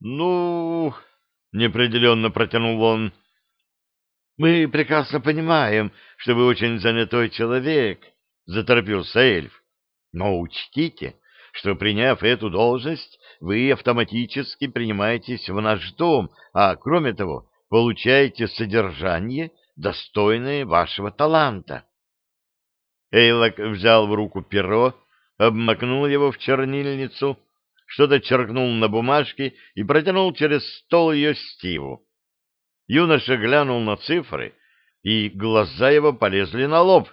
Ну, неопределенно протянул он. Мы прекрасно понимаем, что вы очень занятой человек, заторопился эльф. Но учтите, что, приняв эту должность, вы автоматически принимаетесь в наш дом, а, кроме того, получаете содержание, достойное вашего таланта. Эйлок взял в руку перо, обмакнул его в чернильницу, что-то черкнул на бумажке и протянул через стол ее Стиву. Юноша глянул на цифры, и глаза его полезли на лоб.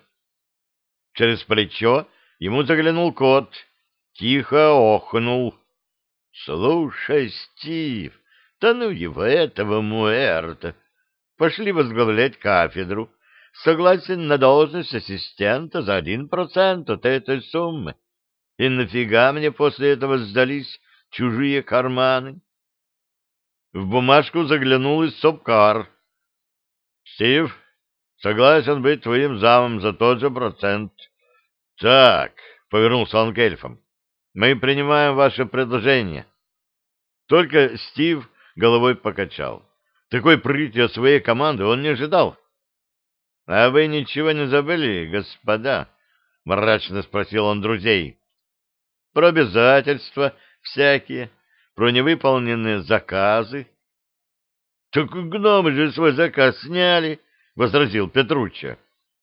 Через плечо ему заглянул кот, тихо охнул. — Слушай, Стив, да ну его этого Муэрта! Пошли возглавлять кафедру. Согласен на должность ассистента за один процент от этой суммы. И нафига мне после этого сдались чужие карманы? В бумажку заглянул и Сопкар. — Стив, согласен быть твоим замом за тот же процент. — Так, — повернулся он к эльфам, — мы принимаем ваше предложение. Только Стив головой покачал. Такой прыти от своей команды он не ожидал. — А вы ничего не забыли, господа? — мрачно спросил он друзей. — Про обязательства всякие, про невыполненные заказы. — Так гномы же свой заказ сняли, — возразил Петруччо.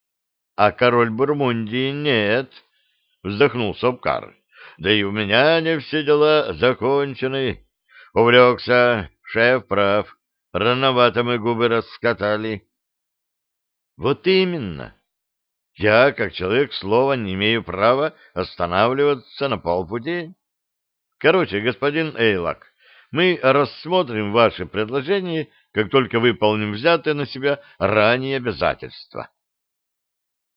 — А король Бурмундии нет, — вздохнул Сопкар. — Да и у меня не все дела закончены. Увлекся, шеф прав. Рановато мы губы раскатали. Вот именно. Я, как человек слова, не имею права останавливаться на полпути. Короче, господин Эйлак, мы рассмотрим ваше предложение, как только выполним взятые на себя ранее обязательства.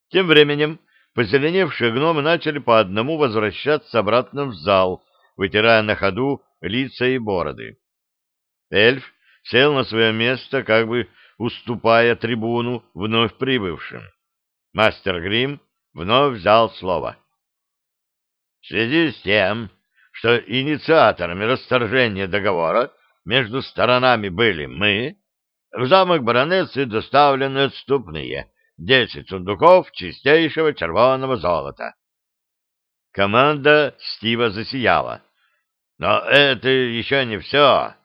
Тем временем позеленевшие гномы начали по одному возвращаться обратно в зал, вытирая на ходу лица и бороды. Эльф сел на свое место, как бы уступая трибуну вновь прибывшим. Мастер Грим вновь взял слово. В связи с тем, что инициаторами расторжения договора между сторонами были мы, в замок баронессы доставлены отступные десять сундуков чистейшего червонного золота. Команда Стива засияла. Но это еще не все.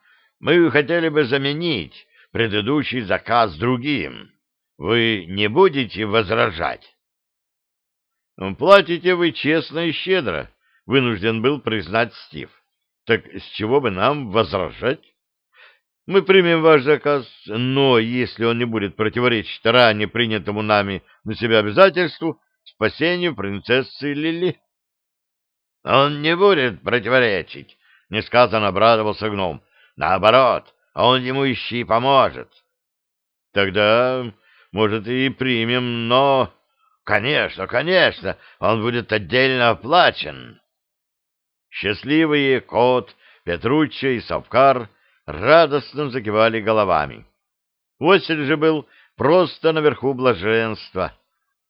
Мы хотели бы заменить предыдущий заказ другим. Вы не будете возражать? Платите вы честно и щедро, вынужден был признать Стив. Так с чего бы нам возражать? Мы примем ваш заказ, но если он не будет противоречить ранее принятому нами на себя обязательству, спасению принцессы Лили. Он не будет противоречить, несказанно обрадовался гном. Наоборот, он ему ищи поможет. Тогда, может, и примем, но... Конечно, конечно, он будет отдельно оплачен. Счастливые кот, Петруччо и Савкар радостно закивали головами. Осель же был просто наверху блаженства.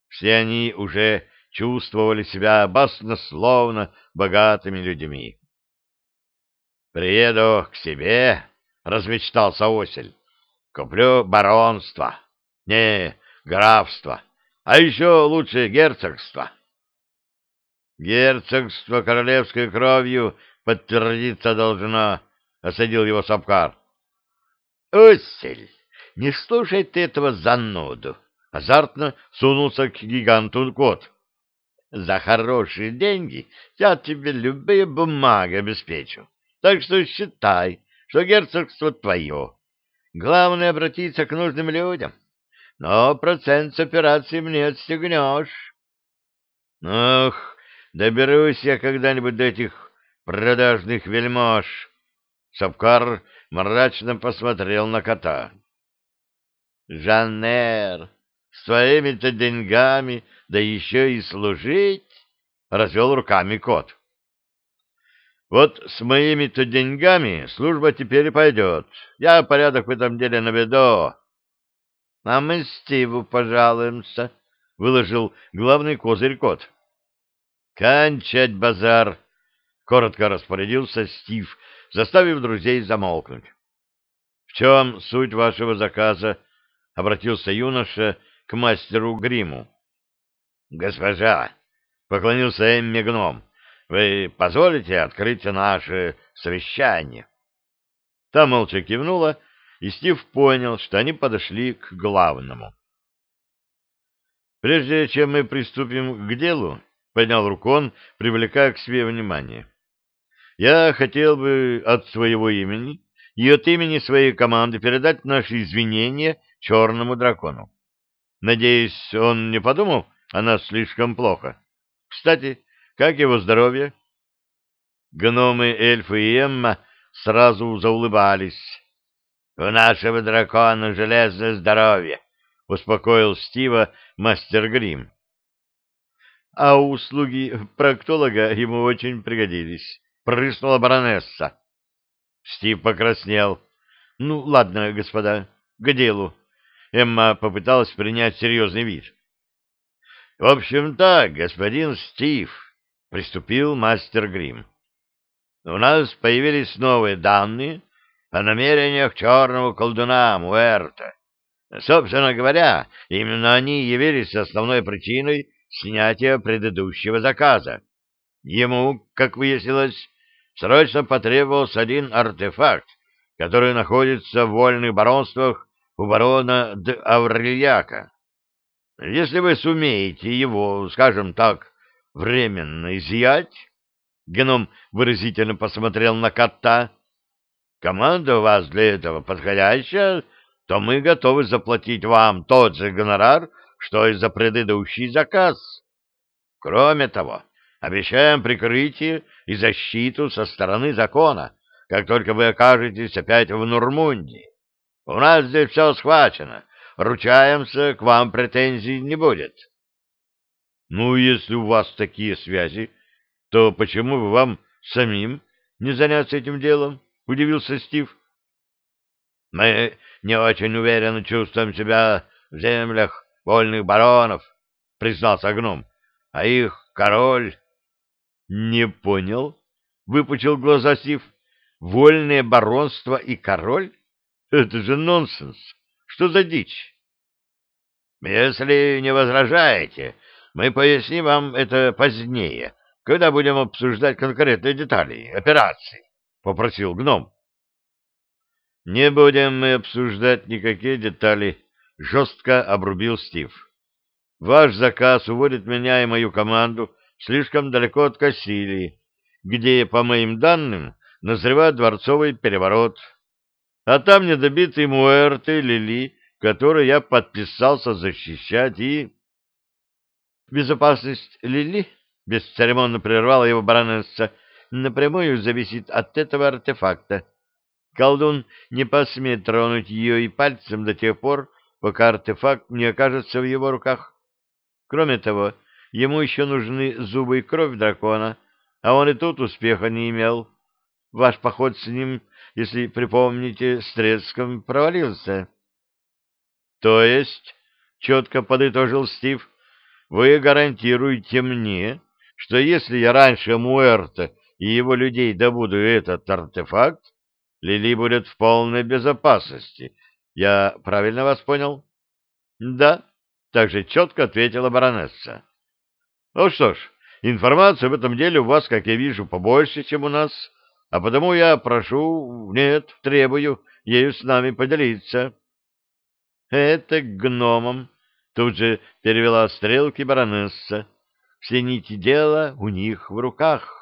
Все они уже чувствовали себя баснословно богатыми людьми. Приеду к себе, — размечтался Осель. Куплю баронство. Не, графство. А еще лучше герцогство. Герцогство королевской кровью подтвердиться должно, — осадил его Сапкар. Осель, не слушай ты этого зануду. Азартно сунулся к гиганту кот. За хорошие деньги я тебе любые бумаги обеспечу. Так что считай, что герцогство твое. Главное — обратиться к нужным людям. Но процент с операции мне отстегнешь. Ох, доберусь я когда-нибудь до этих продажных вельмож. Сапкар мрачно посмотрел на кота. Жаннер, с твоими-то деньгами, да еще и служить, — развел руками кот. Вот с моими-то деньгами служба теперь и пойдет. Я порядок в этом деле наведу. — А мы Стиву пожалуемся, — выложил главный козырь кот. — Кончать базар! — коротко распорядился Стив, заставив друзей замолкнуть. — В чем суть вашего заказа? — обратился юноша к мастеру гриму. — Госпожа, — поклонился Эмми гном, — вы позволите открыть наше совещание? Та молча кивнула, и Стив понял, что они подошли к главному. Прежде чем мы приступим к делу, поднял руку он, привлекая к себе внимание. Я хотел бы от своего имени и от имени своей команды передать наши извинения черному дракону. Надеюсь, он не подумал о нас слишком плохо. Кстати, как его здоровье? Гномы, эльфы и Эмма сразу заулыбались. — У нашего дракона железное здоровье, — успокоил Стива мастер Грим. — А услуги проктолога ему очень пригодились, — прыснула баронесса. Стив покраснел. — Ну, ладно, господа, к делу. Эмма попыталась принять серьезный вид. — В общем так, господин Стив, — приступил мастер Грим. — У нас появились новые данные о намерениях черного колдуна Муэрта. Собственно говоря, именно они явились основной причиной снятия предыдущего заказа. Ему, как выяснилось, срочно потребовался один артефакт, который находится в вольных баронствах у барона де Аврельяка. Если вы сумеете его, скажем так, временно изъять, гном выразительно посмотрел на кота, команда у вас для этого подходящая, то мы готовы заплатить вам тот же гонорар, что и за предыдущий заказ. Кроме того, обещаем прикрытие и защиту со стороны закона, как только вы окажетесь опять в Нурмунде. У нас здесь все схвачено, ручаемся, к вам претензий не будет. Ну, если у вас такие связи, то почему бы вам самим не заняться этим делом? — удивился Стив. — Мы не очень уверенно чувствуем себя в землях вольных баронов, — признался гном. — А их король... — Не понял, — выпучил глаза Стив. — Вольное баронство и король? Это же нонсенс. Что за дичь? — Если не возражаете, мы поясним вам это позднее, когда будем обсуждать конкретные детали операции. — попросил гном. «Не будем мы обсуждать никакие детали», — жестко обрубил Стив. «Ваш заказ уводит меня и мою команду слишком далеко от Кассилии, где, по моим данным, назревает дворцовый переворот. А там недобитый Муэрте Лили, который я подписался защищать, и...» «Безопасность Лили?» — бесцеремонно прервала его баронесса напрямую зависит от этого артефакта. Колдун не посмеет тронуть ее и пальцем до тех пор, пока артефакт не окажется в его руках. Кроме того, ему еще нужны зубы и кровь дракона, а он и тут успеха не имел. Ваш поход с ним, если припомните, с треском провалился. — То есть, — четко подытожил Стив, — вы гарантируете мне, что если я раньше Муэрта и его людей добуду этот артефакт, Лили будет в полной безопасности. Я правильно вас понял? — Да, — также четко ответила баронесса. — Ну что ж, информация в этом деле у вас, как я вижу, побольше, чем у нас, а потому я прошу, нет, требую ею с нами поделиться. — Это к гномам, — тут же перевела стрелки баронесса. Все нити дела у них в руках.